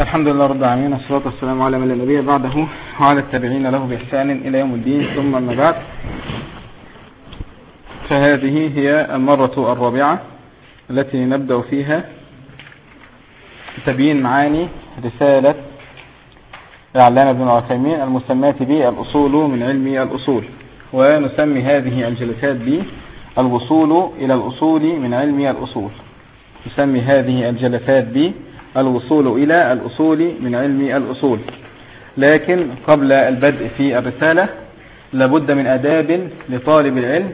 الحمد لله رب العالمين والصلاة والسلام على من لا نبي بعده وعلى التابعين له بإحسان إلى يوم الدين ثم أما بعد. فهذه هي المرة الرابعة التي نبدأ فيها تبيين معاني رسالة العلامة بن العثيمين المسماة بالأصول من علم الأصول. ونسمي هذه الجلسات بالوصول إلى الأصول من علم الأصول. نسمي هذه الجلسات بالوصول إلى الأصول من علم الأصول. لكن قبل البدء في الرسالة لابد من أداب لطالب العلم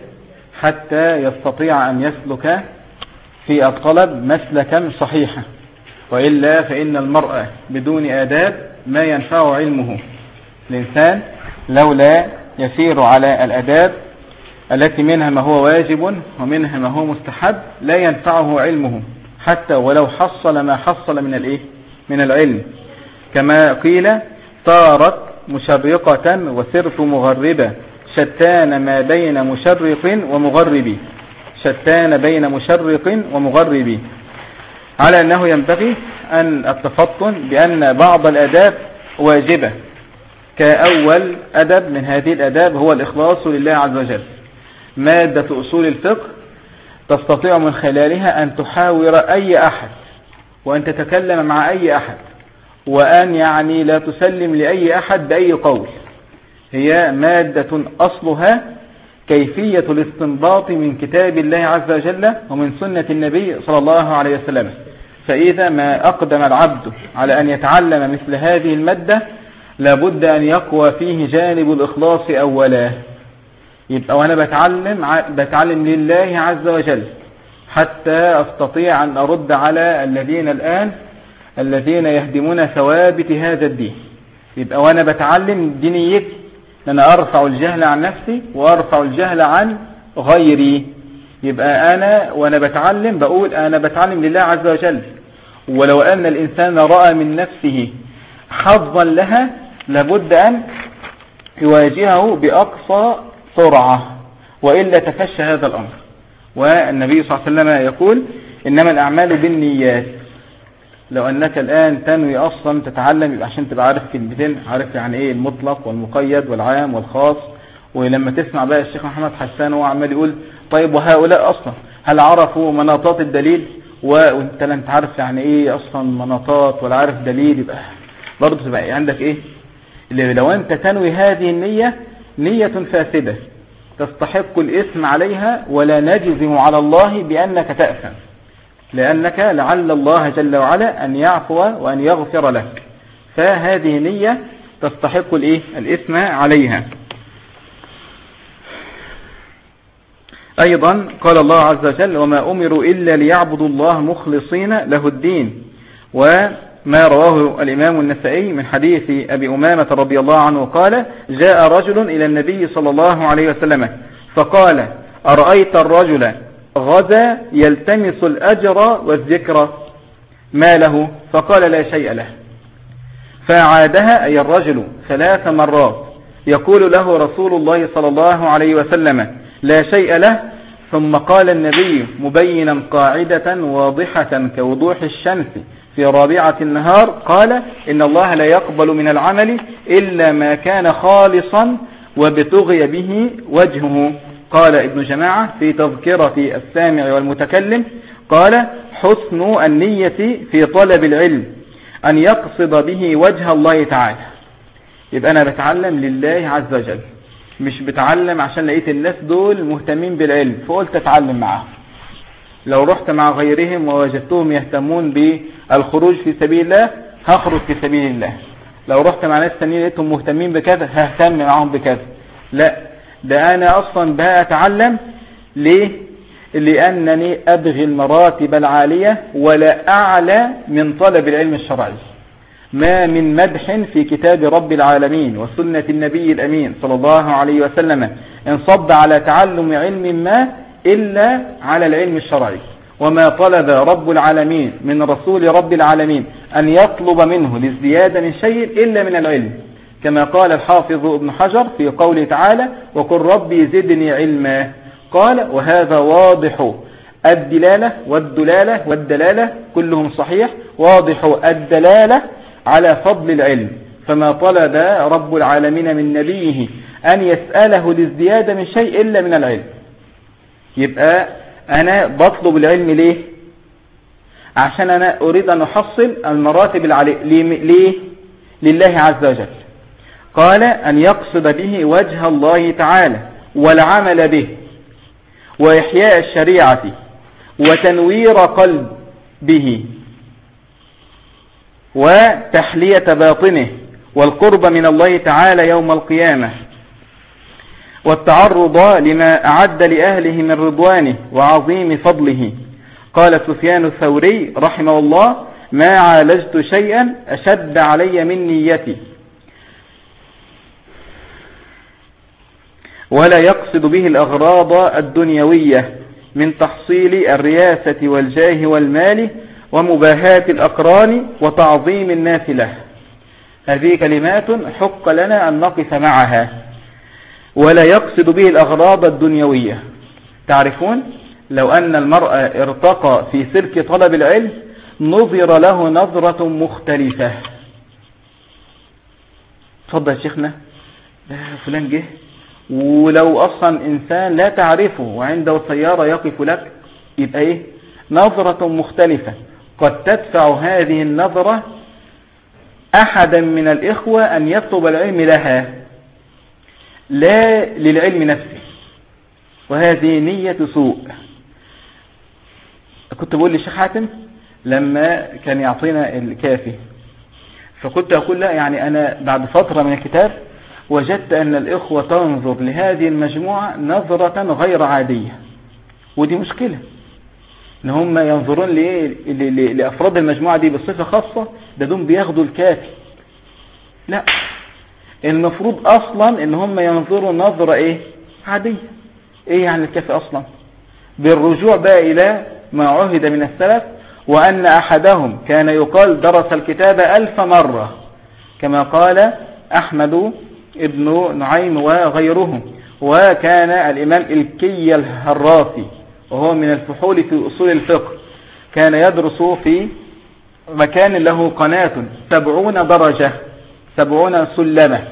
حتى يستطيع أن يسلك في الطلب مسلكا صحيحا. وإلا فإن المرأة بدون آداب ما ينفع علمه. الإنسان لولا يسير على الأداب التي منها ما هو واجب ومنها ما هو مستحب لا ينفعه علمه. حتى ولو حصل ما حصل من الإيه؟ من العلم. كما قيل صارت مشرقة وسرت مغربة شتان ما بين مشرق ومغرب. شتان بين مشرق ومغرب. على أنه ينبغي أن التفطن بأن بعض الأداب واجبة. كأول أدب من هذه الأداب هو الإخلاص لله عز وجل. مادة أصول الفقه تستطيع من خلالها أن تحاور أي أحد وأن تتكلم مع أي أحد وأن يعني لا تسلم لأي أحد بأي قول. هي مادة أصلها كيفية الاستنباط من كتاب الله عز وجل ومن سنة النبي صلى الله عليه وسلم. فإذا ما أقدم العبد على أن يتعلم مثل هذه المادة لابد أن يقوى فيه جانب الإخلاص أولا. يبقى وأنا بتعلم بتعلم لله عز وجل حتى أستطيع أن أرد على الذين الآن الذين يهدمون ثوابت هذا الدين. يبقى وأنا بتعلم دينيتي أن أنا أرفع الجهل عن نفسي وأرفع الجهل عن غيري. يبقى أنا وأنا بتعلم بقول أنا بتعلم لله عز وجل. ولو أن الإنسان رأى من نفسه حظا لها لابد أن يواجهه بأقصى سرعة وإلا تفشى هذا الأمر. والنبي صلى الله عليه وسلم يقول إنما الأعمال بالنيات. لو أنك الآن تنوي أصلا تتعلم يبقى عشان تبقى عارف كلمتين عارف يعني إيه المطلق والمقيد والعام والخاص. ولما تسمع بقى الشيخ محمد حسان هو عمال يقول طيب وهؤلاء أصلا؟ هل عرفوا مناطات الدليل؟ وانت لا انت عارف يعني إيه أصلا مناطات ولا عارف دليل؟ يبقى برضه تبقى عندك إيه؟ لو أنت تنوي هذه النية نية فاسدة تستحق الاسم عليها ولا نجزم على الله بأنك تأثم. لأنك لعل الله جل وعلا أن يعفو وأن يغفر لك. فهذه نية تستحق الإيه؟ الاسم عليها. أيضا قال الله عز وجل وما أمروا إلا ليعبدوا الله مخلصين له الدين. وما رواه الإمام النسائي من حديث أبي أمامة رضي الله عنه قال جاء رجل إلى النبي صلى الله عليه وسلم فقال أرأيت الرجل غزا يلتمس الأجر والذكر؟ ما له؟ فقال لا شيء له. فعادها أي الرجل ثلاث مرات. يقول له رسول الله صلى الله عليه وسلم لا شيء له. ثم قال النبي مبينا قاعدة واضحة كوضوح الشمس. في رابعة النهار قال إن الله لا يقبل من العمل إلا ما كان خالصا وبتغي به وجهه. قال ابن جماعة في تذكرة السامع والمتكلم قال حسن النية في طلب العلم أن يقصد به وجه الله تعالى. يبقى أنا بتعلم لله عز وجل مش بتعلم عشان لقيت الناس دول مهتمين بالعلم فقلت أتعلم معاهم. لو رحت مع غيرهم ووجدتهم يهتمون بالخروج في سبيل الله هخرج في سبيل الله. لو رحت مع ناس تانيين لقيتهم مهتمين بكذا ههتم معاهم بكذا. لا ده أنا أصلا بقى اتعلم ليه؟ لأنني أبغي المراتب العالية ولا أعلى من طلب العلم الشرعي. ما من مدح في كتاب رب العالمين وسنة النبي الأمين صلى الله عليه وسلم انصب على تعلم علم ما إلا على العلم الشرعي. وما طلب رب العالمين من رسول رب العالمين أن يطلب منه للزيادة من شيء إلا من العلم. كما قال الحافظ ابن حجر في قوله تعالى وقل ربي زدني علما قال وهذا واضح. الدلالة والدلالة والدلالة كلهم صحيح. واضح الدلالة على فضل العلم. فما طلب رب العالمين من نبيه أن يسأله للزيادة من شيء إلا من العلم. يبقى أنا بطلب العلم ليه؟ عشان أنا أريد أن أحصل المراتب العلي ليه؟ لله عز وجل. قال أن يقصد به وجه الله تعالى والعمل به وإحياء الشريعة وتنوير قلب به وتحلية باطنه والقرب من الله تعالى يوم القيامة. والتعرض لما أعد لأهله من رضوانه وعظيم فضله. قال سفيان الثوري رحمه الله ما عالجت شيئا أشد علي من نيتي. ولا يقصد به الأغراض الدنيوية من تحصيل الرياسة والجاه والمال ومباهاة الأقران وتعظيم الناس له. هذه كلمات حق لنا أن نقف معها. ولا يقصد به الأغراض الدنيوية. تعرفون؟ لو أن المرأة ارتقى في سلك طلب العلم نظر له نظرة مختلفة. تفضل شيخنا. فلان جه. ولو أصلا إنسان لا تعرفه وعنده سيارة يقف لك يبقى إيه؟ نظرة مختلفة. قد تدفع هذه النظرة أحدا من الإخوة أن يطلب العلم لها. لا للعلم نفسه. وهذه نية سوء. كنت بقول للشيخ حاتم لما كان يعطينا الكافي فكنت أقول لا يعني أنا بعد فترة من الكتاب وجدت أن الإخوة تنظر لهذه المجموعة نظرة غير عادية. ودي مشكلة. إن هم ينظرون لأفراد المجموعة دي بصفة خاصة ده دول بياخدوا الكافي. لا. المفروض أصلا إن هم ينظروا نظرة إيه؟ عادية. إيه يعني الكافي أصلا؟ بالرجوع بقى إلى ما عهد من السلف وأن أحدهم كان يقال درس الكتاب ألف مرة كما قال أحمد ابن نعيم وغيرهم وكان الإمام الكي الهراسي وهو من الفحول في أصول الفقه كان يدرس في مكان له قناة سبعون درجة. سبعون سلمة.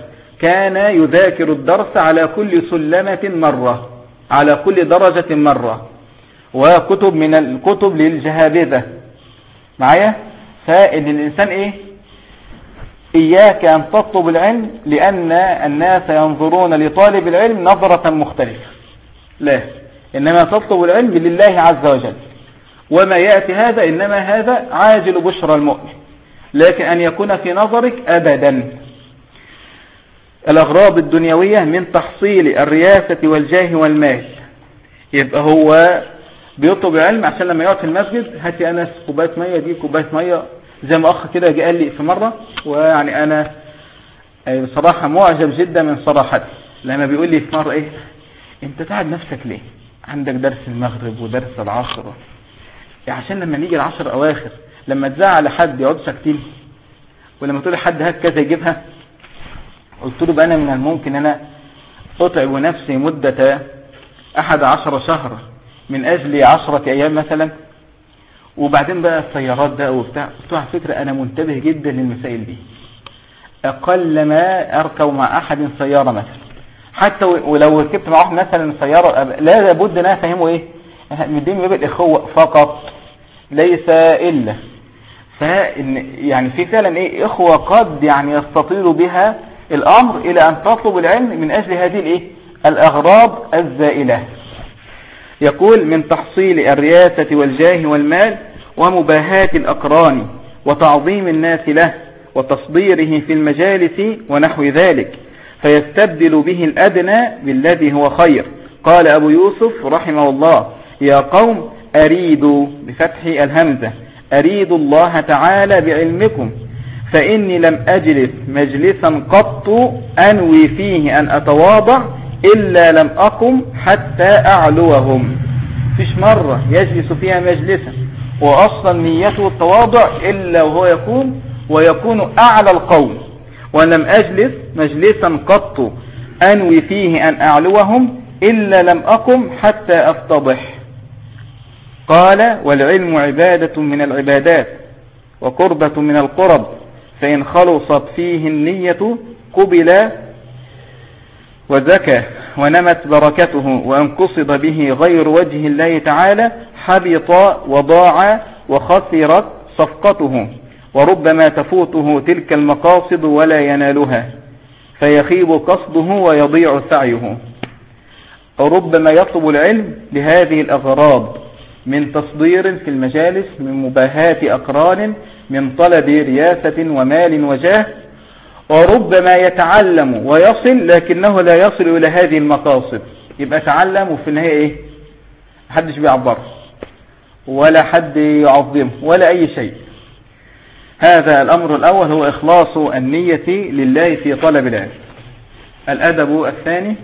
كان يذاكر الدرس على كل سلمة مرة على كل درجة مرة. وكتب من الكتب للجهابذة. معايا؟ فإن الإنسان إيه؟ إياك أن تطلب العلم لأن الناس ينظرون لطالب العلم نظرة مختلفة. لا إنما تطلب العلم لله عز وجل. وما يأتي هذا إنما هذا عاجل بشرى المؤمن. لكن أن يكون في نظرك أبدا. الأغراض الدنيوية من تحصيل الرياسة والجاه والمال. يبقى هو بيطلب العلم عشان لما يقعد في المسجد هاتي أنس كوباية مية دي كوباية مية. زي ما أخ كده جاء لي في مرة ويعني أنا بصراحة معجب جدا من صراحتي. لما بيقول لي في مرة إيه أنت تعب نفسك ليه؟ عندك درس المغرب ودرس العصر. عشان لما نيجي العشر اواخر لما تزعل حد يقعد ساكتين ولما تقول لحد هات كذا يجيبها قلت له بقى أنا من الممكن أنا اتعب نفسي مدة أحد عشر شهر من أجل عشرة أيام مثلا. وبعدين بقى السيارات ده وبتاع. قلت له على فكرة أنا منتبه جدا للمسائل دي. أقل ما أركب مع أحد سيارة مثلا. حتى ولو ركبت معاهم مثلا سيارة لا لابد إن أنا أفهمه إيه؟ مدين باب الإخوة فقط ليس إلا فإن يعني في فعلا إيه؟ إخوة قد يعني يستطيل بها الأمر إلى أن تطلب العلم من أجل هذه الإيه؟ الأغراض الزائلة. يقول من تحصيل الرياسة والجاه والمال ومباهاة الأقران وتعظيم الناس له وتصديره في المجالس ونحو ذلك فيستبدل به الأدنى بالذي هو خير. قال أبو يوسف رحمه الله يا قوم أريدوا بفتح الهمزة. أريد الله تعالى بعلمكم فإني لم أجلس مجلسا قط أنوي فيه أن أتواضع إلا لم أقم حتى أعلوهم. فيش مرة يجلس فيها مجلسا وأصلا نيته التواضع إلا وهو يكون ويكون أعلى القوم. ولم أجلس مجلسا قط أنوي فيه أن أعلوهم إلا لم أقم حتى أفتضح. قال والعلم عبادة من العبادات وقربة من القرب فإن خلصت فيه النية قبل وزكى ونمت بركته وأن قصد به غير وجه الله تعالى حبط وضاع وخسرت صفقته وربما تفوته تلك المقاصد ولا ينالها فيخيب قصده ويضيع سعيه. وربما يطلب العلم لهذه الأغراض. من تصدير في المجالس من مباهات أقران من طلب رياسة ومال وجاه وربما يتعلم ويصل لكنه لا يصل إلى هذه المقاصد. يبقى تعلم وفي النهاية إيه؟ محدش بيعبره. ولا حد يعظمه ولا أي شيء. هذا الأمر الأول هو إخلاص النية لله في طلب العلم. الأدب الثاني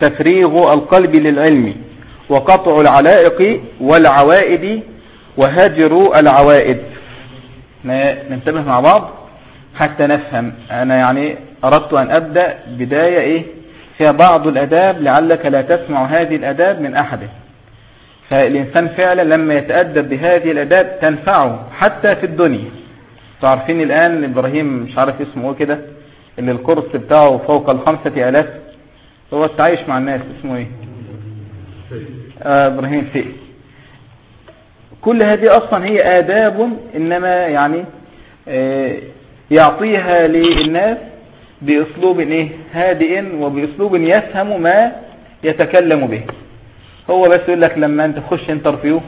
تفريغ القلب للعلم. وقطع العلائق والعوائد وهجر العوائد. ننتبه مع بعض حتى نفهم. أنا يعني أردت أن أبدأ بداية إيه؟ فيها بعض الأداب لعلك لا تسمع هذه الأداب من أحد. فالإنسان فعلا لما يتأدب بهذه الأداب تنفعه حتى في الدنيا. تعرفين الآن إبراهيم مش عارف اسمه كده؟ اللي الكورس بتاعه فوق الخمسة آلاف. هو التعايش مع الناس اسمه إيه؟ آه إبراهيم فيه كل هذه أصلا هي آداب إنما يعني آه يعطيها للناس بأسلوب إيه؟ هادئ وبأسلوب يفهم ما يتكلم به. هو بس يقول لك لما أنت تخش انترفيو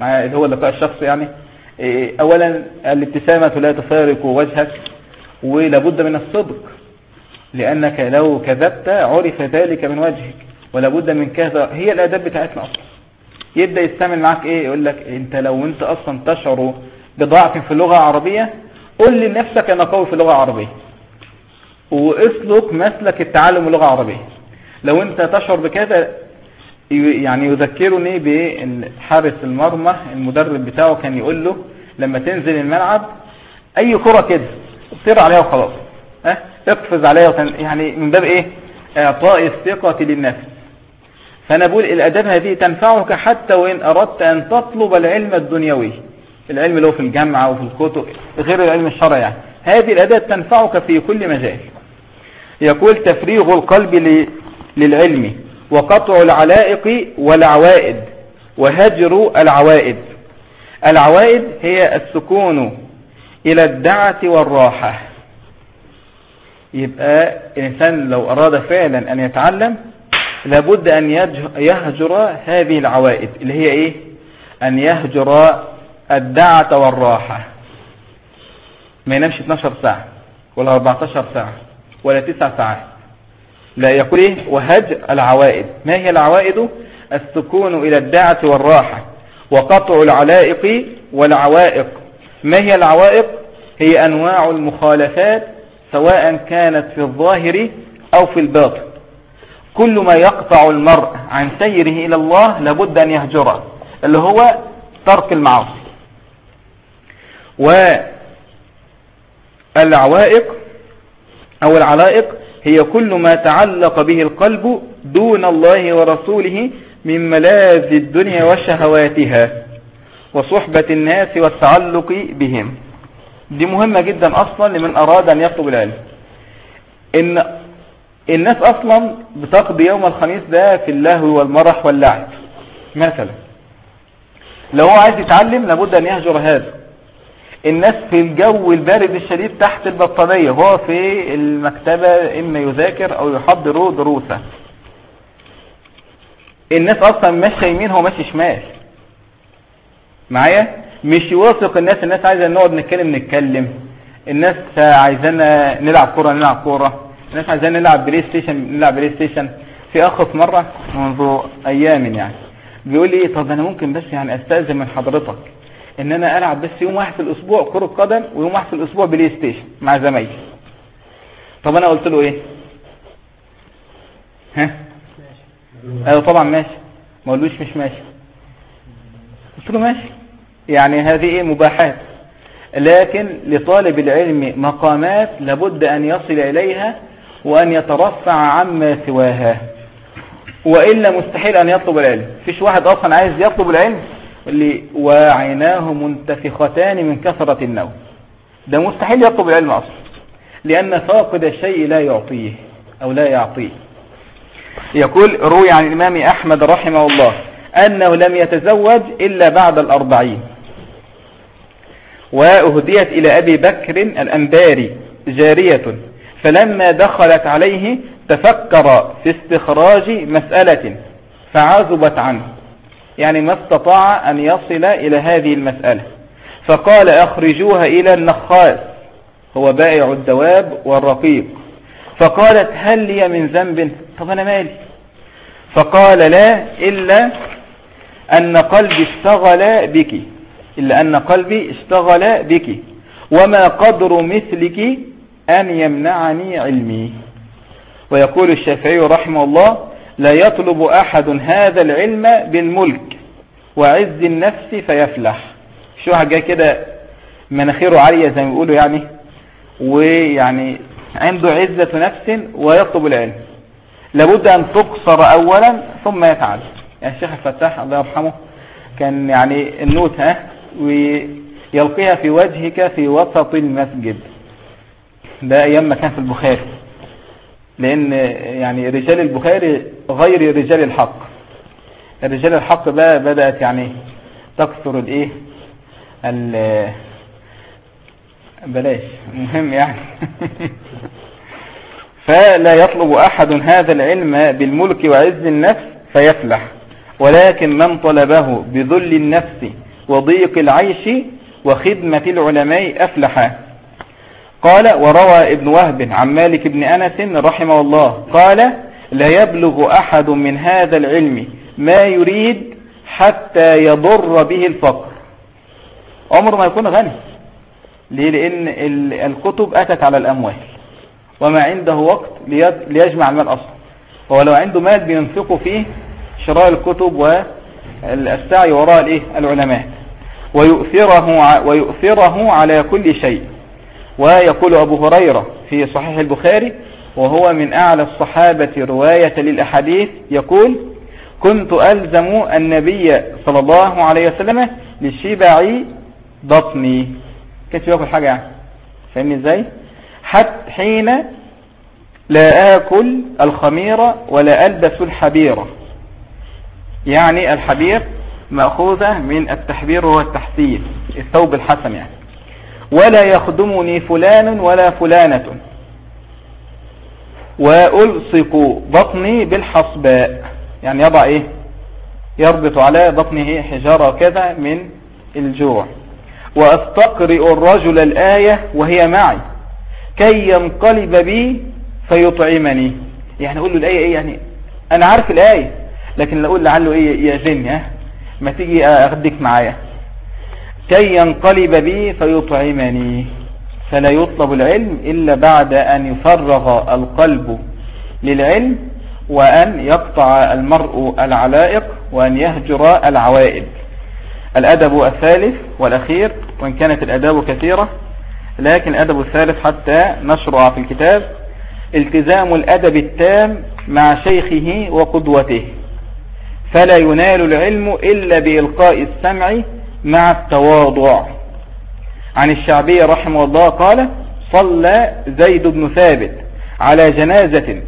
مع اللي هو اللقاء الشخصي يعني إيه أولا الابتسامة لا تفارق وجهك ولابد من الصدق لأنك لو كذبت عرف ذلك من وجهك. ولابد من كذا هي الأداب بتاعتنا أصلا. يبدأ يستعمل معك إيه؟ يقول لك أنت لو أنت أصلا تشعر بضعف في اللغة العربية قل لنفسك أنا قوي في اللغة العربية. واسلك مسلك التعلم اللغة العربية. لو أنت تشعر بكذا يعني يذكرني بحارس المرمى المدرب بتاعه كان يقول له لما تنزل الملعب أي كرة كده اطير عليها وخلاص. ها؟ اقفز عليها. يعني من باب إيه؟ إعطاء الثقة للنفس. فانا بقول الاداب هذه تنفعك حتى وإن أردت أن تطلب العلم الدنيوي العلم اللي هو في الجامعة وفي الكتب غير العلم الشرعي يعني. هذه الاداب تنفعك في كل مجال يقول تفريغ القلب. للعلم وقطع العلائق والعوائد وهجر العوائد العوائد هي السكون إلى الدعة والراحة يبقى الإنسان لو أراد فعلا أن يتعلم لابد أن يهجر هذه العوائد اللي هي إيه؟ أن يهجر الدعة والراحة. ما ينامش 12 ساعة ولا 14 ساعة ولا 9 ساعات. لا يقول إيه؟ وهج العوائد. ما هي العوائد؟ السكون إلى الدعة والراحة وقطع العلائق والعوائق. ما هي العوائق؟ هي أنواع المخالفات سواء كانت في الظاهر أو في الباطن. كل ما يقطع المرء عن سيره إلى الله لابد أن يهجره اللي هو ترك المعاصي. والعوائق أو العلائق هي كل ما تعلق به القلب دون الله ورسوله من ملاذ الدنيا وشهواتها وصحبة الناس والتعلق بهم. دي مهمة جدا أصلا لمن أراد أن يطلب العلم. إن الناس أصلا بتقضي يوم الخميس ده في اللهو والمرح واللعب. مثلا لو هو عايز يتعلم لابد أن يهجر هذا. الناس في الجو البارد الشديد تحت البطانية هو في المكتبة إما يذاكر أو يحضر دروسه. الناس أصلا ماشية يمين هو ماشي شمال. معايا؟ مش يوافق الناس الناس عايزة نقعد نتكلم نتكلم. الناس عايزانا نلعب كورة نلعب كورة. الناس عايزانا نلعب PlayStation نلعب PlayStation في أخ في مرة منذ أيام يعني. بيقول لي طب أنا ممكن بس يعني أستأذن من حضرتك إن أنا ألعب بس يوم واحد في الأسبوع كرة قدم ويوم واحد في الأسبوع PlayStation مع زمايلي. طب أنا قلت له إيه؟ ها؟ أيوه طبعا ماشي. ما قلوش مش ماشي. قلت له ماشي. يعني هذه إيه؟ مباحات. لكن لطالب العلم مقامات لابد أن يصل إليها وأن يترفع عما سواها. وإلا مستحيل أن يطلب العلم. فيش واحد أصلا عايز يطلب العلم؟ اللي وعيناه منتفختان من كثرة النوم. ده مستحيل يطلب العلم أصلا. لأن فاقد الشيء لا يعطيه أو لا يعطيه. يقول روي عن الإمام أحمد رحمه الله أنه لم يتزوج إلا بعد الأربعين. وأهديت إلى أبي بكر الأنباري جارية. فلما دخلت عليه تفكر في استخراج مسألة فعزبت عنه. يعني ما استطاع أن يصل إلى هذه المسألة. فقال أخرجوها إلى النخاس هو بائع الدواب والرقيق. فقالت هل لي من ذنب؟ طب أنا مالي؟ فقال لا إلا أن قلبي اشتغل بك. إلا أن قلبي اشتغل بك. وما قدر مثلك أن يمنعني علمي. ويقول الشافعي رحمه الله لا يطلب أحد هذا العلم بالملك وعز النفس فيفلح. شو حاجة كده؟ مناخيره عالية زي ما بيقولوا يعني. ويعني عنده عزة نفس ويطلب العلم. لابد أن تقصر أولا ثم يتعلم يعني الشيخ الفتاح الله يرحمه كان يعني النوت ها ويلقيها في وجهك في وسط المسجد. ده أيام ما كان في البخاري. لأن يعني رجال البخاري غير رجال الحق. رجال الحق بقى بدأت يعني تكثر الإيه؟ بلاش. مهم يعني. فلا يطلب أحد هذا العلم بالملك وعز النفس فيفلح. ولكن من طلبه بذل النفس وضيق العيش وخدمة العلماء أفلح. قال وروى ابن وهب عن مالك بن أنس رحمه الله قال لا يبلغ أحد من هذا العلم ما يريد حتى يضر به الفقر. عمر ما يكون غني. ليه؟ لأن الكتب أتت على الأموال. وما عنده وقت ليجمع المال أصلا. هو لو عنده مال بينفقه فيه شراء الكتب والسعي وراء العلماء. ويؤثره ويؤثره على كل شيء. ويقول أبو هريرة في صحيح البخاري وهو من أعلى الصحابة رواية للأحاديث يقول كنت ألزم النبي صلى الله عليه وسلم لشبع بطني. كيف يأكل حاجة يعني. فاهمني إزاي؟ حتى حين لا آكل الخميرة ولا ألبس الحبيرة يعني الحبير مأخوذة من التحبير والتحسين الثوب الحسن يعني. ولا يخدمني فلان ولا فلانة. وألصق بطني بالحصباء. يعني يضع إيه؟ يربط على بطنه حجارة كذا من الجوع. وأستقرئ الرجل الآية وهي معي. كي ينقلب بي فيطعمني. يعني أقول له الآية إيه؟ يعني أنا عارف الآية لكن أقول لعله إيه يأذني ما تيجي أخدك معايا. كي ينقلب بي فيطعمني. فلا يطلب العلم إلا بعد أن يفرغ القلب للعلم وأن يقطع المرء العلائق وأن يهجر العوائد. الأدب الثالث والأخير وإن كانت الأداب كثيرة لكن الأدب الثالث حتى نشرع في الكتاب التزام الأدب التام مع شيخه وقدوته. فلا ينال العلم إلا بإلقاء السمع مع التواضع. عن الشعبي رحمه الله قال صلى زيد بن ثابت على جنازة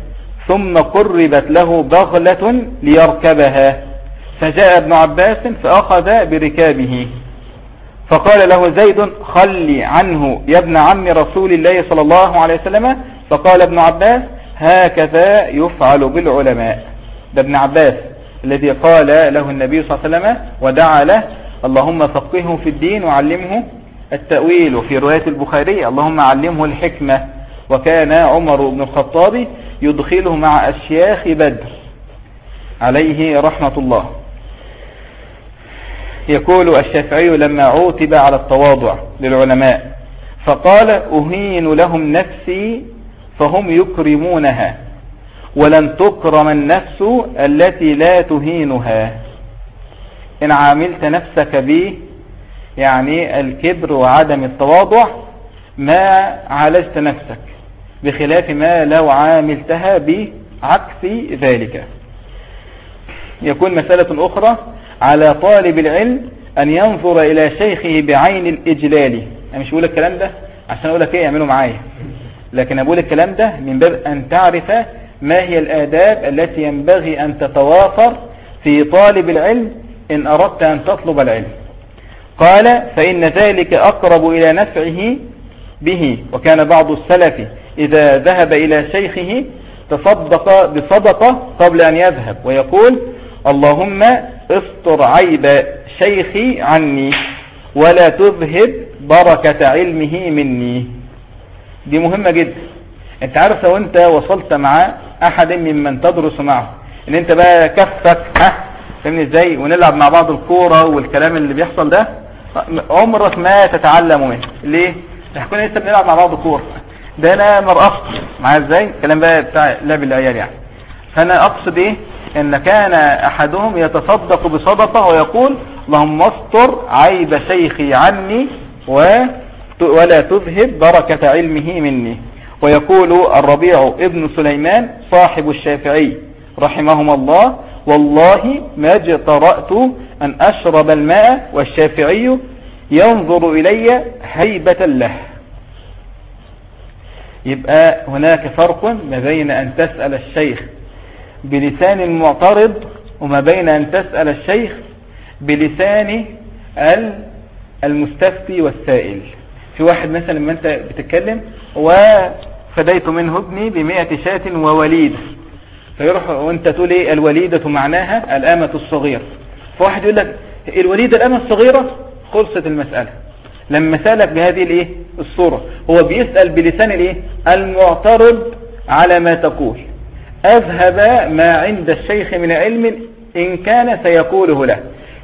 ثم قربت له بغلة ليركبها. فجاء ابن عباس فأخذ بركابه. فقال له زيد خلي عنه يا ابن عم رسول الله صلى الله عليه وسلم. فقال ابن عباس هكذا يفعل بالعلماء. ده ابن عباس الذي قال له النبي صلى الله عليه وسلم ودعا له اللهم فقهه في الدين وعلمه التأويل. وفي رواية البخاري اللهم علمه الحكمة. وكان عمر بن الخطاب يدخله مع أشياخ بدر. عليه رحمة الله. يقول الشافعي لما عوتب على التواضع للعلماء فقال أهين لهم نفسي فهم يكرمونها ولن تكرم النفس التي لا تهينها. إن عاملت نفسك به يعني الكبر وعدم التواضع ما عالجت نفسك بخلاف ما لو عاملتها بعكس ذلك. يكون مسألة أخرى على طالب العلم أن ينظر إلى شيخه بعين الإجلال. يعني مش يقول الكلام ده عشان أقول لك إيه اعملوا معايا. لكن أقول الكلام ده من باب أن تعرف ما هي الآداب التي ينبغي أن تتوافر في طالب العلم إن أردت أن تطلب العلم. قال فإن ذلك أقرب إلى نفعه به. وكان بعض السلف إذا ذهب إلى شيخه تصدق بصدقة قبل أن يذهب ويقول اللهم استر عيب شيخي عني ولا تذهب بركة علمه مني. دي مهمة جدا. أنت عارف لو أنت وصلت مع أحد ممن تدرس معه إن أنت بقى كفك ها؟ فهمني إزاي؟ ونلعب مع بعض الكورة والكلام اللي بيحصل ده. عمرك ما تتعلم منه. ليه؟ إحنا لسه بنلعب مع بعض كورة. ده أنا مرقصت معايا إزاي؟ الكلام بقى بتاع لعب العيال يعني. فأنا أقصد إيه؟ إن كان أحدهم يتصدق بصدقة ويقول اللهم استر عيب شيخي عني و ولا تذهب بركة علمه مني. ويقول الربيع ابن سليمان صاحب الشافعي رحمهما الله والله ما اجترأت أن أشرب الماء والشافعي ينظر إلي هيبة له. يبقى هناك فرق ما بين أن تسأل الشيخ بلسان المعترض وما بين أن تسأل الشيخ بلسان المستفتي والسائل. في واحد مثلا لما أنت بتتكلم وفديت منه ابني بمئة شاة ووليد. فيروح وانت تقول إيه؟ الوليدة معناها الأمة الصغير فواحد يقول لك الوليدة الأمة الصغيرة خلصت المسألة. لما سألك بهذه الايه؟ الصورة هو بيسأل بلسان الايه؟ المعترض على ما تقول. أذهب ما عند الشيخ من علم إن كان سيقوله له.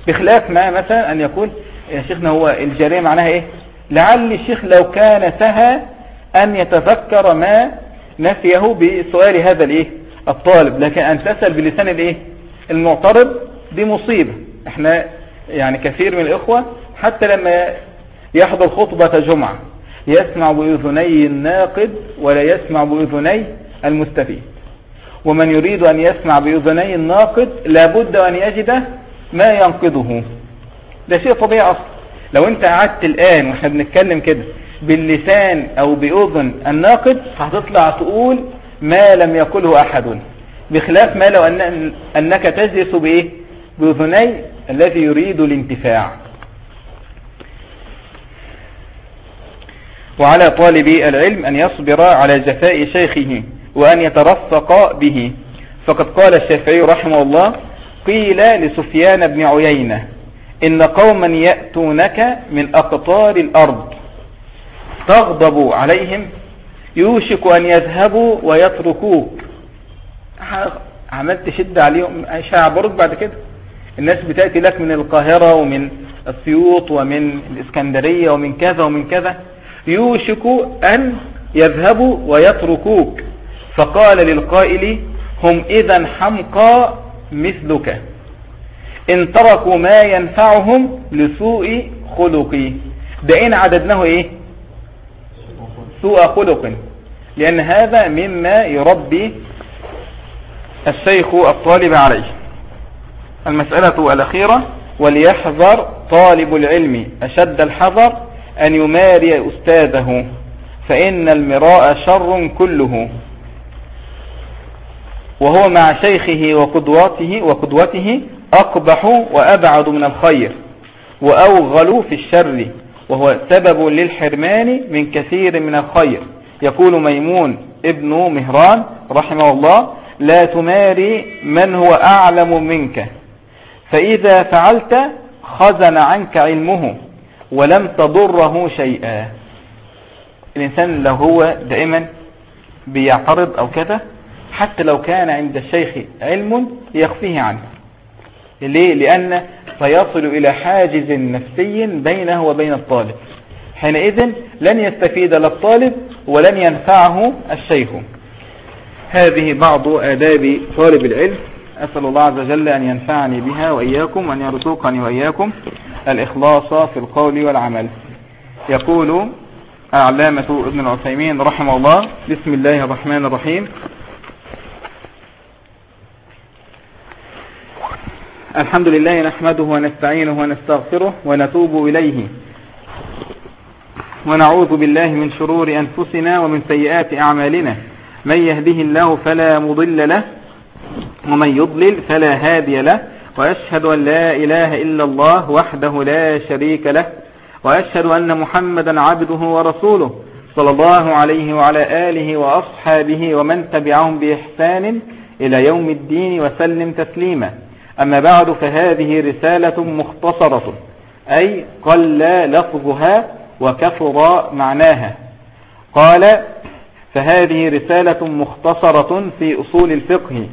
بخلاف ما مثلا أن يقول يا شيخنا هو الجارية معناها إيه؟ لعل الشيخ لو كان سهى أن يتذكر ما نفيه بسؤال هذا الايه؟ الطالب لكن أن تسأل بلسان الإيه؟ المعترض دي مصيبة إحنا يعني كثير من الإخوة حتى لما يحضر خطبة جمعة يسمع بأذني الناقد ولا يسمع بأذني المستفيد. ومن يريد أن يسمع بأذني الناقد لابد أن يجد ما ينقضه ده شيء طبيعي أصلا. لو أنت قعدت الآن وإحنا بنتكلم كده باللسان أو بأذن الناقد هتطلع تقول ما لم يقله أحد. بخلاف ما لو أن أنك تجلس بإيه؟ بأذني الذي يريد الانتفاع. وعلى طالب العلم أن يصبر على جفاء شيخه وأن يترفق به. فقد قال الشافعي رحمه الله قيل لسفيان بن عيينة إن قوما يأتونك من أقطار الأرض تغضب عليهم يوشك أن يذهبوا ويتركوك. عملت شد عليهم. شعبرك بعد كده. الناس بتأتي لك من القاهرة ومن السيوط ومن الإسكندرية ومن كذا ومن كذا. يوشك أن يذهبوا ويتركوك. فقال للقائل هم إذا حمقى مثلك. إن تركوا ما ينفعهم لسوء خلقي. ده إن عددناه إيه؟ سوء خلق. لأن هذا مما يربي الشيخ الطالب عليه. المسألة الأخيرة وليحذر طالب العلم أشد الحذر أن يماري أستاذه فإن المراء شر كله. وهو مع شيخه وقدوته وقدوته أقبح وأبعد من الخير وأوغل في الشر. وهو سبب للحرمان من كثير من الخير. يقول ميمون ابن مهران رحمه الله لا تماري من هو أعلم منك. فإذا فعلت خزن عنك علمه ولم تضره شيئا. الإنسان لو هو دائما بيعترض أو كذا حتى لو كان عند الشيخ علم يخفيه عنه. ليه؟ لأن سيصل إلى حاجز نفسي بينه وبين الطالب. حينئذ لن يستفيد للطالب ولن ينفعه الشيخ. هذه بعض آداب طالب العلم. أسأل الله عز وجل أن ينفعني بها وإياكم وأن يرزقني وإياكم الإخلاص في القول والعمل. يقول العلامة ابن العثيمين رحمه الله بسم الله الرحمن الرحيم. الحمد لله نحمده ونستعينه ونستغفره ونتوب إليه. ونعوذ بالله من شرور أنفسنا ومن سيئات أعمالنا. من يهده الله فلا مضل له ومن يضلل فلا هادي له وأشهد أن لا إله إلا الله وحده لا شريك له وأشهد أن محمدا عبده ورسوله صلى الله عليه وعلى آله وأصحابه ومن تبعهم بإحسان إلى يوم الدين وسلم تسليما. أما بعد فهذه رسالة مختصرة أي قل لفظها وكفر معناها. قال فهذه رسالة مختصرة في أصول الفقه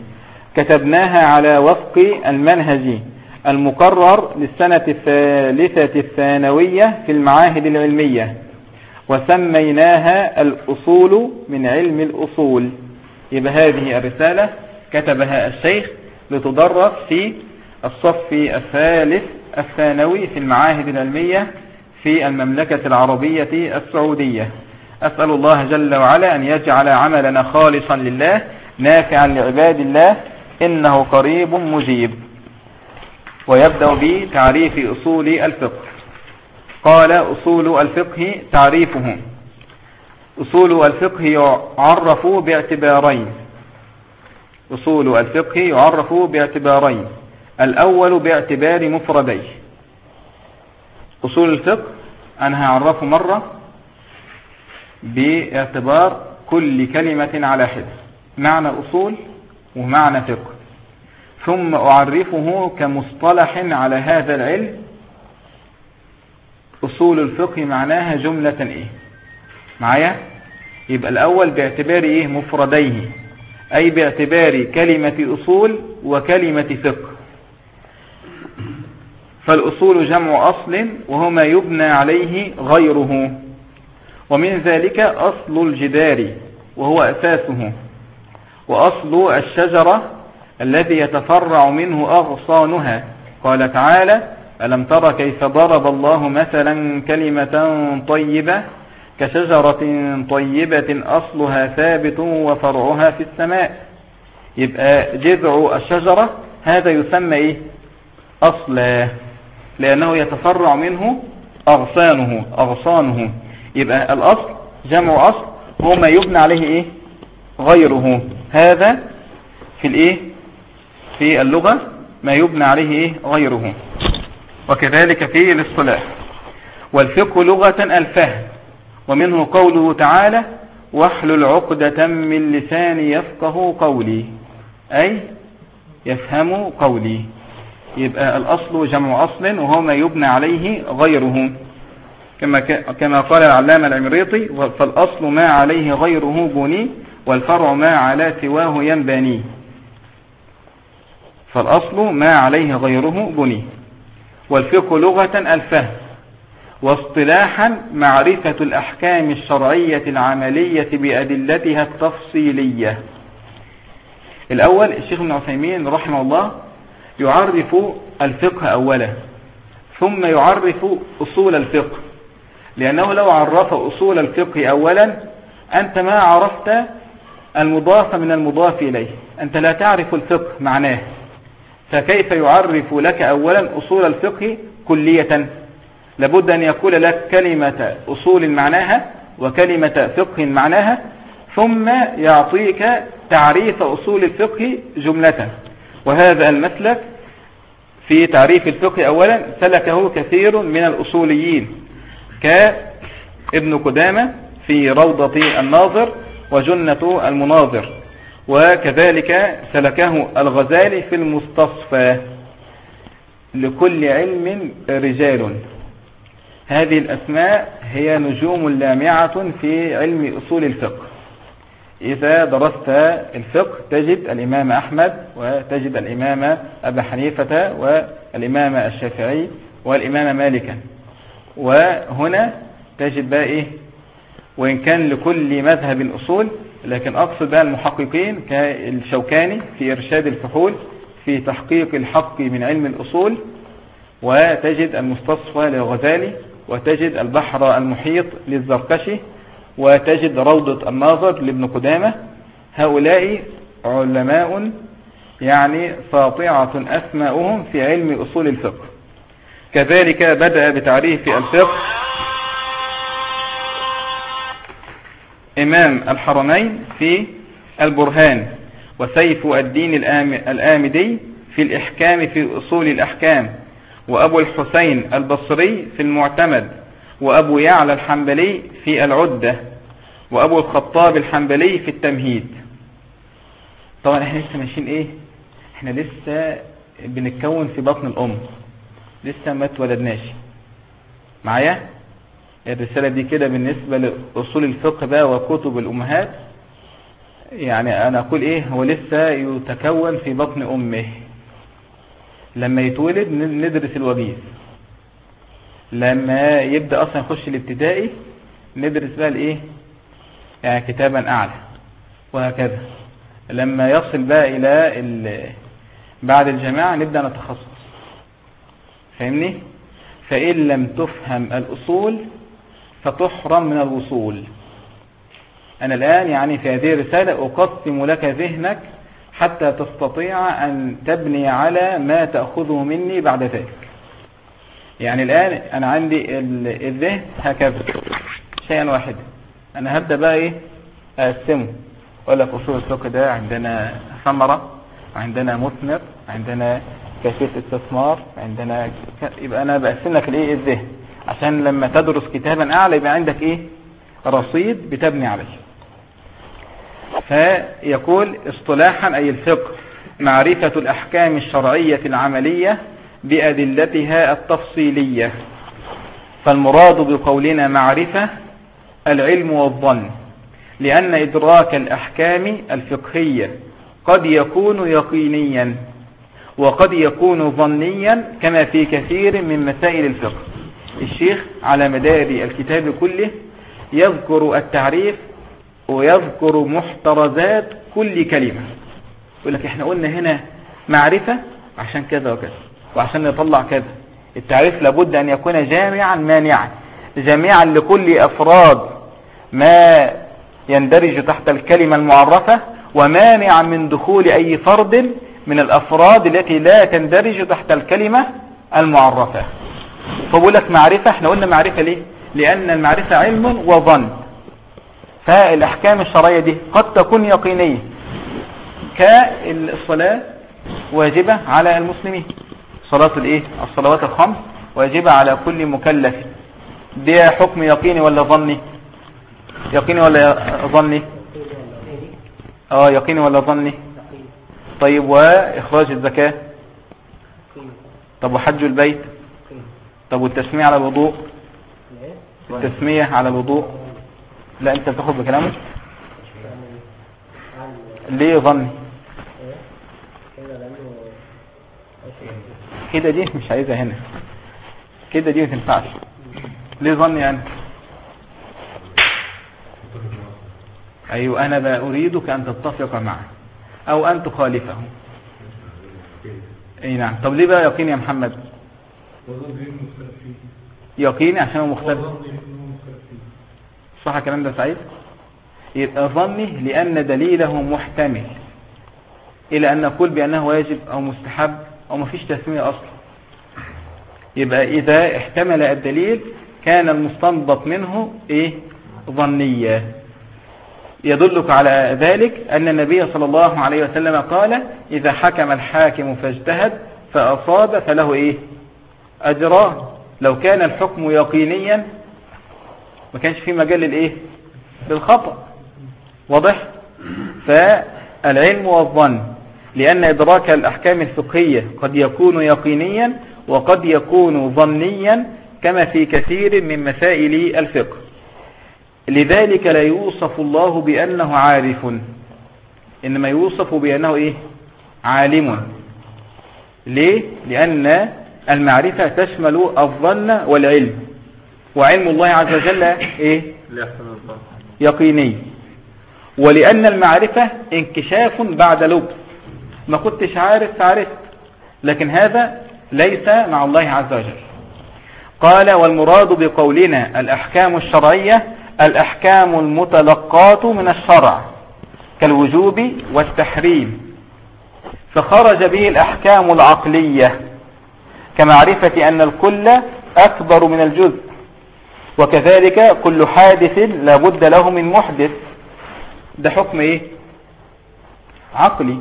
كتبناها على وفق المنهج المقرر للسنة الثالثة الثانوية في المعاهد العلمية وسميناها الأصول من علم الأصول. يبقى هذه الرسالة كتبها الشيخ لتدرس في الصف الثالث الثانوي في المعاهد العلمية في المملكة العربية السعودية. أسأل الله جل وعلا أن يجعل عملنا خالصا لله نافعا لعباد الله إنه قريب مجيب. ويبدأ بتعريف أصول الفقه. قال أصول الفقه تعريفه. أصول الفقه يعرف باعتبارين. أصول الفقه يعرف باعتبارين. الأول باعتبار مفرديه. أصول الفقه أنا هعرفه مرة باعتبار كل كلمة على حد معنى أصول ومعنى فقه. ثم أعرفه كمصطلح على هذا العلم. أصول الفقه معناها جملة إيه؟ معايا؟ يبقى الأول باعتبار إيه؟ مفرديه. أي باعتبار كلمة أصول وكلمة فقه. فالأصول جمع أصل وهو ما يبنى عليه غيره. ومن ذلك أصل الجدار وهو أساسه. وأصل الشجرة الذي يتفرع منه أغصانها. قال تعالى ألم تر كيف ضرب الله مثلا كلمة طيبة كشجرة طيبة أصلها ثابت وفرعها في السماء. يبقى جذع الشجرة هذا يسمى إيه؟ أصلا لأنه يتفرع منه أغصانه أغصانه. يبقى الأصل جمع أصل هو ما يبنى عليه إيه؟ غيره. هذا في الإيه؟ في اللغة ما يبنى عليه إيه؟ غيره. وكذلك في الاصطلاح. والفقه لغة الفهم. ومنه قوله تعالى واحلل عقدة من لساني يفقه قولي. أي يفهم قولي. يبقى الأصل جمع أصل وهو ما يبنى عليه غيره. كما كما قال العلامة العمريطي فالأصل ما عليه غيره بني والفرع ما على سواه ينبني. فالأصل ما عليه غيره بني. والفقه لغة الفهم واصطلاحا معرفة الأحكام الشرعية العملية بأدلتها التفصيلية. الأول الشيخ ابن عثيمين رحمه الله يعرف الفقه أولا ثم يعرف أصول الفقه. لأنه لو عرف أصول الفقه أولا أنت ما عرفت المضاف من المضاف إليه. أنت لا تعرف الفقه معناه. فكيف يعرف لك أولا أصول الفقه كلية؟ لابد أن يقول لك كلمة أصول معناها وكلمة فقه معناها ثم يعطيك تعريف أصول الفقه جملة. وهذا المسلك في تعريف الفقه أولا سلكه كثير من الأصوليين كابن قدامة في روضة الناظر وجنة المناظر وكذلك سلكه الغزالي في المستصفى لكل علم رجال. هذه الأسماء هي نجوم لامعة في علم أصول الفقه. إذا درست الفقه تجد الإمام أحمد وتجد الإمام أبا حنيفة والإمام الشافعي والإمام مالكا. وهنا تجد بقى إيه؟ وإن كان لكل مذهب أصول لكن أقصد بقى المحققين كالشوكاني في إرشاد الفحول في تحقيق الحق من علم الأصول وتجد المستصفى للغزالي وتجد البحر المحيط للزركشي وتجد روضة الناظر لابن قدامة. هؤلاء علماء يعني ساطعة أسماؤهم في علم أصول الفقه. كذلك بدأ بتعريف الفقه إمام الحرمين في البرهان وسيف الدين الآمدي في الإحكام في أصول الأحكام. وأبو الحسين البصري في المعتمد وأبو يعلى الحنبلي في العدة وأبو الخطاب الحنبلي في التمهيد. طبعا إحنا لسه ماشيين إيه؟ إحنا لسه بنتكون في بطن الأم. لسه ما اتولدناش. معايا؟ الرسالة دي كده بالنسبة لأصول الفقه بقى وكتب الأمهات. يعني أنا أقول إيه؟ هو لسه يتكون في بطن أمه. لما يتولد ندرس الوجيز لما يبدأ أصلا يخش الابتدائي ندرس بقى الإيه؟ يعني كتابا أعلى وهكذا. لما يصل بقى إلى بعد الجماعة نبدأ نتخصص. فاهمني؟ فإن لم تفهم الأصول فتحرم من الوصول. أنا الآن يعني في هذه الرسالة أقسم لك ذهنك حتى تستطيع أن تبني على ما تأخذه مني بعد ذلك. يعني الآن أنا عندي الذهن هكذا. شيئا واحدا. أنا هبدأ بقى إيه؟ أقسمه. أقول لك أصول الفقه ده عندنا ثمرة عندنا مثمر عندنا كيفية استثمار عندنا يبقى أنا بقسم لك الإيه؟ الذهن. عشان لما تدرس كتابا أعلى يبقى عندك إيه؟ رصيد بتبني عليه. فيقول اصطلاحا أي الفقه معرفة الأحكام الشرعية العملية بأدلتها التفصيلية. فالمراد بقولنا معرفة العلم والظن لأن إدراك الأحكام الفقهية قد يكون يقينيا وقد يكون ظنيا كما في كثير من مسائل الفقه. الشيخ على مدار الكتاب كله يذكر التعريف ويذكر محترزات كل كلمة. يقول لك إحنا قلنا هنا معرفة عشان كذا وكذا وعشان نطلع كذا. التعريف لابد أن يكون جامعا مانعا. جامعا لكل أفراد ما يندرج تحت الكلمة المعرفة ومانعا من دخول أي فرد من الأفراد التي لا تندرج تحت الكلمة المعرفة. فبقول لك معرفة إحنا قلنا معرفة ليه؟ لأن المعرفة علم وظن. فالأحكام الشرعية دي قد تكون يقينية. كالصلاة واجبة على المسلمين. صلاة الإيه؟ الصلوات الخمس واجبة على كل مكلف. دي حكم يقيني ولا ظني؟ يقيني ولا ظني؟ آه يقيني ولا ظني؟ طيب وإخراج الزكاة؟ طب وحج البيت؟ طب والتسمية على الوضوء؟ التسمية على الوضوء؟ لا انت بتاخد بكلامه؟ ليه ظني؟ كده دي مش عايزها هنا. كده دي ما تنفعش. ليه ظني يعني؟ أيوه أنا بقى أريدك أن تتفق معه أو أن تخالفه. أي نعم. طب ليه بقى يقين يا محمد؟ يقيني عشان هو مختلف. صح الكلام ده سعيد؟ يبقى ظني لأن دليله محتمل. إلى أن نقول بأنه واجب أو مستحب أو مفيش تسمية أصلا. يبقى إذا احتمل الدليل كان المستنبط منه إيه؟ ظنية. يدلك على ذلك أن النبي صلى الله عليه وسلم قال إذا حكم الحاكم فاجتهد فأصاب فله إيه؟ أجران. لو كان الحكم يقينيا ما كانش في مجال للإيه؟ للخطأ. واضح؟ فالعلم والظن لأن إدراك الأحكام الفقهية قد يكون يقينيا وقد يكون ظنيا كما في كثير من مسائل الفقه. لذلك لا يوصف الله بأنه عارف إنما يوصف بأنه إيه؟ عالم. ليه؟ لأن المعرفة تشمل الظن والعلم. وعلم الله عز وجل إيه؟ يقيني. ولأن المعرفة انكشاف بعد لبس ما كنتش عارف فعرفت لكن هذا ليس مع الله عز وجل. قال والمراد بقولنا الأحكام الشرعية الأحكام المتلقاة من الشرع كالوجوب والتحريم. فخرج به الأحكام العقلية كمعرفة أن الكل أكبر من الجزء. وكذلك كل حادث لابد له من محدث. ده حكم إيه؟ عقلي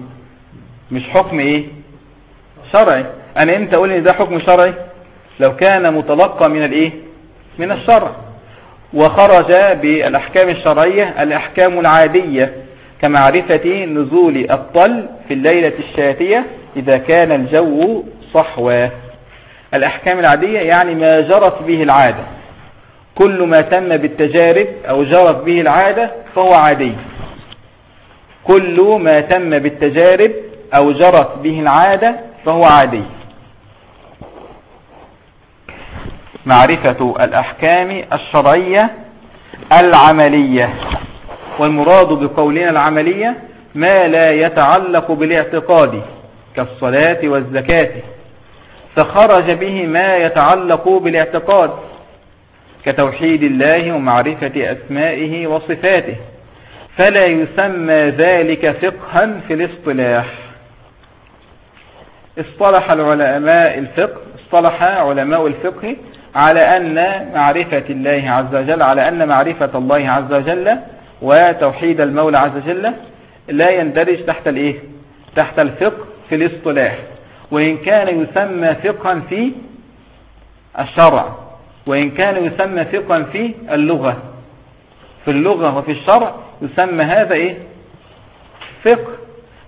مش حكم إيه؟ شرعي. أنا إمتى أقول ان ده حكم شرعي؟ لو كان متلقى من الإيه؟ من الشرع. وخرج بالأحكام الشرعية الأحكام العادية كمعرفة نزول الطل في الليلة الشاتية إذا كان الجو صحوة. الأحكام العادية يعني ما جرت به العادة. كل ما تم بالتجارب أو جرت به العادة فهو عادي. كل ما تم بالتجارب أو جرت به العادة فهو عادي. معرفة الأحكام الشرعية العملية. والمراد بقولنا العملية ما لا يتعلق بالاعتقاد كالصلاة والزكاة. فخرج به ما يتعلق بالاعتقاد. كتوحيد الله ومعرفة أسمائه وصفاته. فلا يسمى ذلك فقها في الاصطلاح. اصطلح العلماء الفقه اصطلح علماء الفقه على أن معرفة الله عز وجل على أن معرفة الله عز وجل وتوحيد المولى عز وجل لا يندرج تحت الإيه؟ تحت الفقه في الاصطلاح. وإن كان يسمى فقها في الشرع. وإن كان يسمى فقها في اللغة. في اللغة وفي الشرع يسمى هذا إيه؟ فقه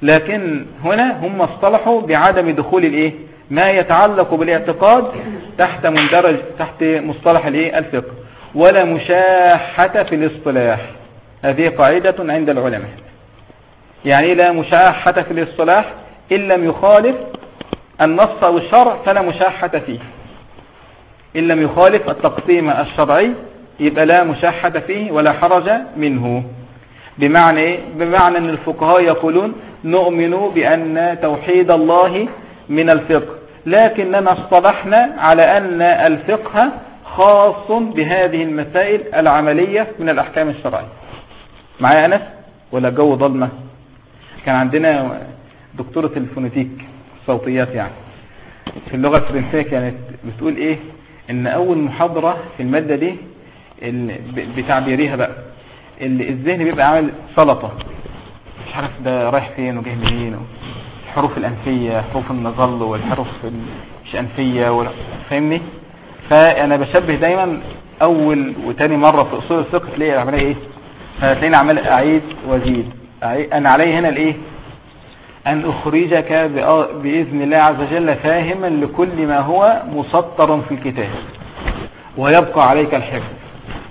لكن هنا هم اصطلحوا بعدم دخول الإيه؟ ما يتعلق بالاعتقاد تحت مندرج تحت مصطلح الإيه؟ الفقه. ولا مشاحة في الاصطلاح. هذه قاعدة عند العلماء. يعني لا مشاحة في الاصطلاح إن لم يخالف النص أو الشرع فلا مشاحة فيه. إن لم يخالف التقسيم الشرعي يبقى لا مشاحة فيه ولا حرج منه. بمعنى إيه؟ بمعنى أن الفقهاء يقولون نؤمن بأن توحيد الله من الفقه لكننا اصطلحنا على أن الفقه خاص بهذه المسائل العملية من الأحكام الشرعية. معايا أنس؟ ولا جو ظلمة كان عندنا دكتورة الفونيتيك الصوتيات يعني. في اللغة الفرنسية كانت بتقول إيه؟ إن أول محاضرة في المادة دي بتعبيريها بقى. الذهن بيبقى عامل سلطة. مش عارف ده رايح فين وجاي منين الحروف الأنفية حروف النظل والحروف مش أنفية فاهمني؟ فأنا بشبه دايما أول وتاني مرة في أصول الفقه تلاقي العملية إيه؟ فتلاقيني عمال أعيد وأزيد. أنا علي هنا الإيه؟ أن أخرجك بإذن الله عز وجل فاهما لكل ما هو مسطر في الكتاب. ويبقى عليك الحفظ.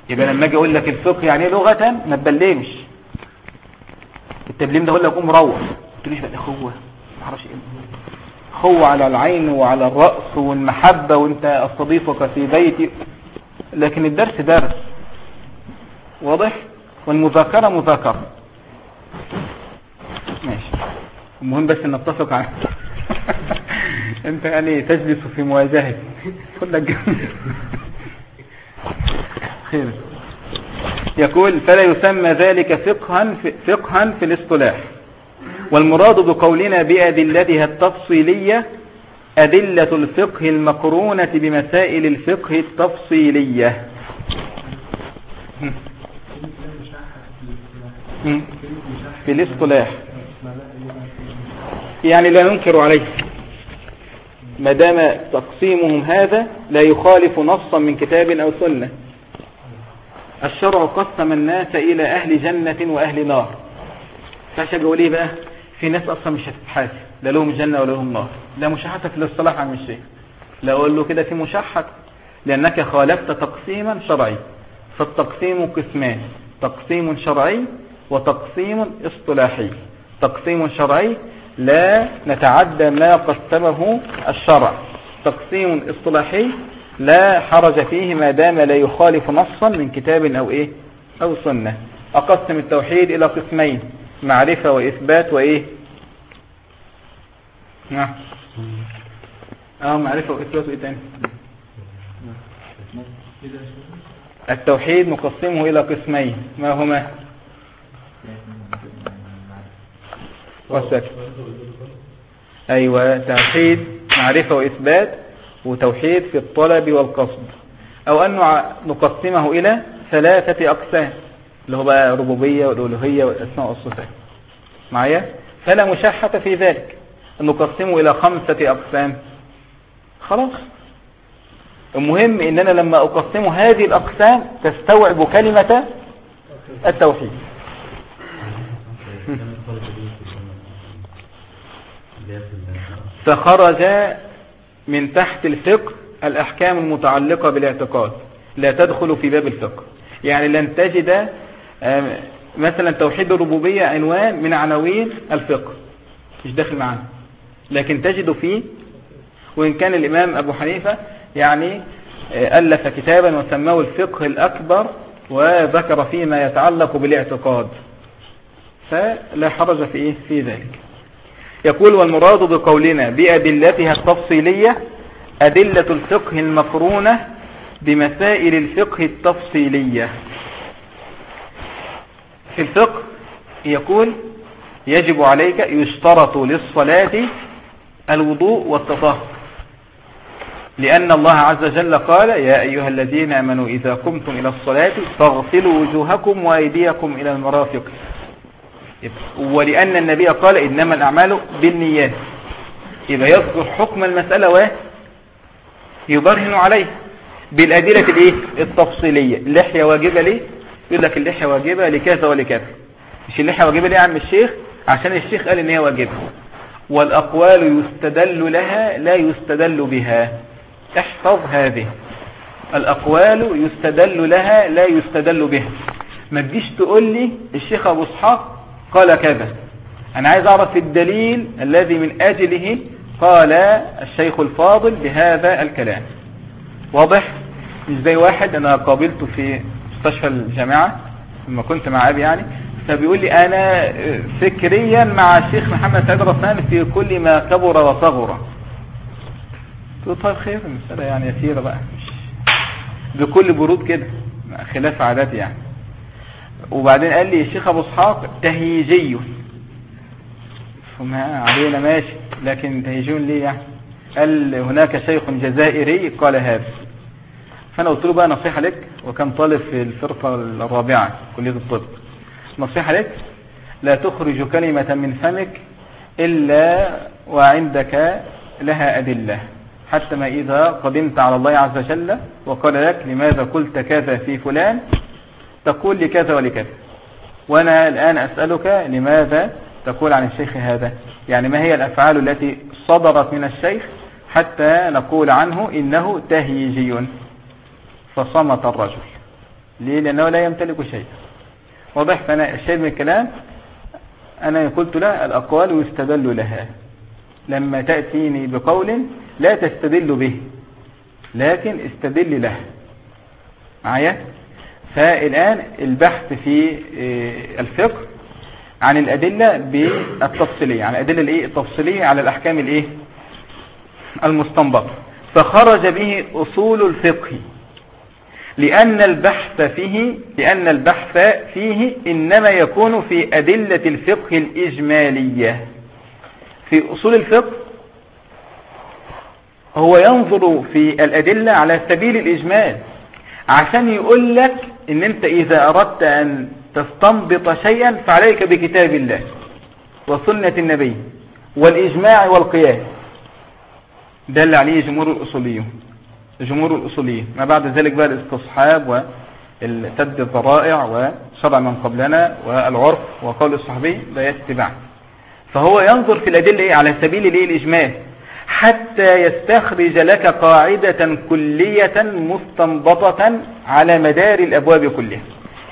يبقى لما أجي أقول لك الفقه يعني لغة ما تبلمش. التبليم ده أقول لك قوم روح. تقوليش بقى اخوه ما أعرفش إيه. اخوه على العين وعلى الرأس والمحبة وأنت أستضيفك في بيتي. لكن الدرس درس. واضح؟ والمذاكرة مذاكرة. المهم بس نتفق على أنت يعني تجلس في مواجهة. كلك خير. يقول فلا يسمى ذلك فقها في, فقها في الاصطلاح. والمراد بقولنا بأدلتها التفصيلية أدلة الفقه المقرونة بمسائل الفقه التفصيلية. في الاصطلاح. يعني لا ننكر عليه. ما دام تقسيمهم هذا لا يخالف نصا من كتاب أو سنة. الشرع قسم الناس إلى أهل جنة وأهل نار. بيقول إيه بقى؟ في ناس أصلا مش هتتحاسب. لا لهم جنة ولا لهم نار. لا مشاحة في الاصطلاح عن الشيء لا أقول له كده في مشاحة لأنك خالفت تقسيما شرعي. فالتقسيم قسمان. تقسيم شرعي وتقسيم اصطلاحي. تقسيم شرعي لا نتعدى ما قسمه الشرع. تقسيم اصطلاحي لا حرج فيه ما دام لا يخالف نصا من كتاب أو إيه؟ أو سنة. أقسم التوحيد إلى قسمين معرفة وإثبات وإيه؟ نعم. آه معرفة وإثبات وإيه تاني؟ التوحيد نقسمه إلى قسمين ما هما؟ والسكت أيوة توحيد معرفة وإثبات وتوحيد في الطلب والقصد. أو أن نقسمه إلى ثلاثة أقسام اللي هو بقى ربوبية والألوهية والأسماء والصفات. معايا؟ فلا مشاحة في ذلك. نقسمه إلى خمسة أقسام. خلاص. المهم ان أنا لما اقسم هذه الأقسام تستوعب كلمة التوحيد. فخرج من تحت الفقه الأحكام المتعلقة بالاعتقاد. لا تدخل في باب الفقه. يعني لن تجد مثلا توحيد الربوبية عنوان من عناوين الفقه. مش داخل معنا لكن تجد فيه وإن كان الإمام أبو حنيفة يعني آه، ألف كتابا وسماه الفقه الأكبر وذكر فيما يتعلق بالاعتقاد. فلا حرج في إيه؟ في ذلك. يقول والمراد بقولنا بأدلتها التفصيلية أدلة الفقه المقرونة بمسائل الفقه التفصيلية. في الفقه يقول يجب عليك يشترط للصلاة الوضوء والتطهر لأن الله عز وجل قال يا أيها الذين آمنوا إذا قمتم إلى الصلاة فاغسلوا وجوهكم وأيديكم إلى المرافق. ولأن النبي قال إنما الأعمال بالنيات. إذا يذكر حكم المسألة ويبرهن عليه. بالأدلة الإيه؟ التفصيلية. اللحية واجبة ليه؟ يقول لك اللحية واجبة لكذا ولكذا. مش اللحية واجبة ليه يا عم الشيخ؟ عشان الشيخ قال إن هي واجبة. والأقوال يستدل لها لا يستدل بها. احفظ هذه. الأقوال يستدل لها لا يستدل بها. ما تجيش تقول لي الشيخ أبو إسحاق قال كذا. أنا عايز أعرف الدليل الذي من أجله قال الشيخ الفاضل بهذا الكلام. واضح؟ مش زي واحد أنا قابلته في مستشفى الجامعة لما كنت مع أبي يعني فبيقول لي أنا فكريا مع الشيخ محمد سعيد رسان في كل ما كبر وصغر. قلت طيب خير المسألة يعني يسيرة بقى بكل برود كده خلاف عاداتي يعني. وبعدين قال لي الشيخ أبو إسحاق تهيجي فما علينا ماشي. لكن تهيجون ليه يعني؟ قال هناك شيخ جزائري. قال هذا. فأنا قلت له بقى نصيحة لك. وكان طالب في الفرقة الرابعة كلية الطب. نصيحة لك لا تخرج كلمة من فمك إلا وعندك لها أدلة حتى ما إذا قدمت على الله عز وجل وقال لك لماذا قلت كذا في فلان؟ تقول لكذا ولكذا. وأنا الآن أسألك لماذا تقول عن الشيخ هذا؟ يعني ما هي الأفعال التي صدرت من الشيخ حتى نقول عنه إنه تهيجي فصمت الرجل. ليه؟ لأنه لا يمتلك شيء. واضح؟ فأنا الشيء من الكلام أنا قلت له الأقوال يستدل لها. لما تأتيني بقول لا تستدل به لكن استدل له. معايا؟ فالآن البحث في آه، الفقه عن الأدلة بالتفصيلية عن الأدلة الإيه؟ التفصيلية على الأحكام الإيه؟ المستنبطة. فخرج به أصول الفقه لأن البحث فيه لأن البحث فيه إنما يكون في أدلة الفقه الإجمالية. في أصول الفقه هو ينظر في الأدلة على سبيل الإجمال عشان يقول لك إن أنت إذا أردت أن تستنبط شيئا فعليك بكتاب الله وسنة النبي والإجماع والقياس. ده اللي عليه جمهور الأصوليين جمهور الأصوليين ما بعد ذلك بقى الاستصحاب وسد الذرائع وشرع من قبلنا والعرف وقول الصحابي لا يتبع. فهو ينظر في الأدلة إيه على سبيل الإيه الإجمال حتى يستخرج لك قاعدة كلية مستنبطة على مدار الأبواب كلها.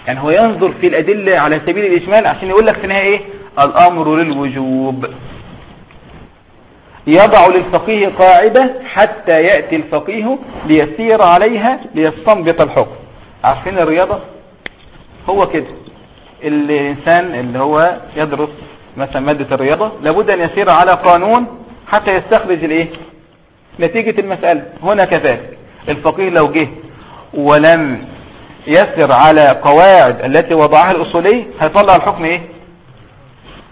يعني هو ينظر في الأدلة على سبيل الإجمال عشان يقول لك في النهاية إيه؟ الأمر للوجوب. يضع للفقيه قاعدة حتى يأتي الفقيه ليسير عليها ليستنبط الحكم. عارفين الرياضة؟ هو كده. الإنسان اللي هو يدرس مثلا مادة الرياضة لابد أن يسير على قانون حتى يستخرج الإيه؟ نتيجة المسألة. هنا كذلك. الفقيه لو جه ولم يسر على قواعد التي وضعها الأصولي هيطلع الحكم إيه؟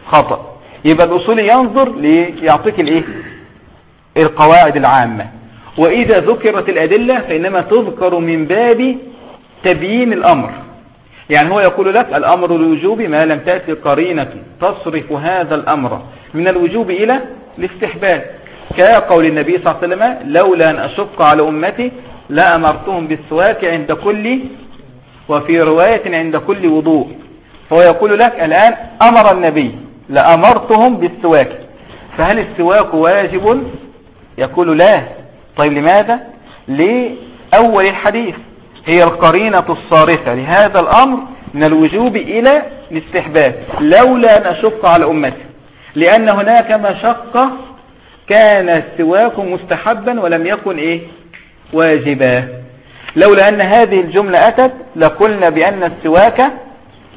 خطأ. يبقى الأصولي ينظر ليعطيك الإيه؟ القواعد العامة. وإذا ذكرت الأدلة فإنما تذكر من باب تبيين الأمر. يعني هو يقول لك الأمر الوجوب ما لم تأتي قرينة تصرف هذا الأمر. من الوجوب إلى الاستحباب كقول النبي صلى الله عليه وسلم لولا أن أشق على أمتي لأمرتهم بالسواك عند كل وفي رواية عند كل وضوء. فهو يقول لك الآن أمر النبي لأمرتهم بالسواك. فهل السواك واجب؟ يقول لا. طيب لماذا؟ لأول الحديث هي القرينة الصارفة لهذا الأمر من الوجوب إلى الاستحباب. لولا أن أشق على أمتي. لأن هناك مشقة كان السواك مستحبا ولم يكن إيه؟ واجبا. لولا أن هذه الجملة أتت لقلنا بأن السواك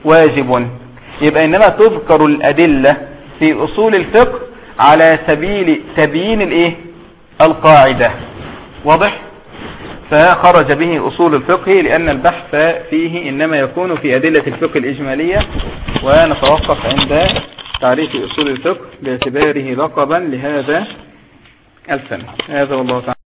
واجب. يبقى إنما تذكر الأدلة في أصول الفقه على سبيل تبيين الإيه؟ القاعدة. واضح؟ فخرج به أصول الفقه لأن البحث فيه إنما يكون في أدلة الفقه الإجمالية ونتوقف عند تعريف أصول الفقه باعتباره لقبا لهذا الفن. هذا والله تعالى.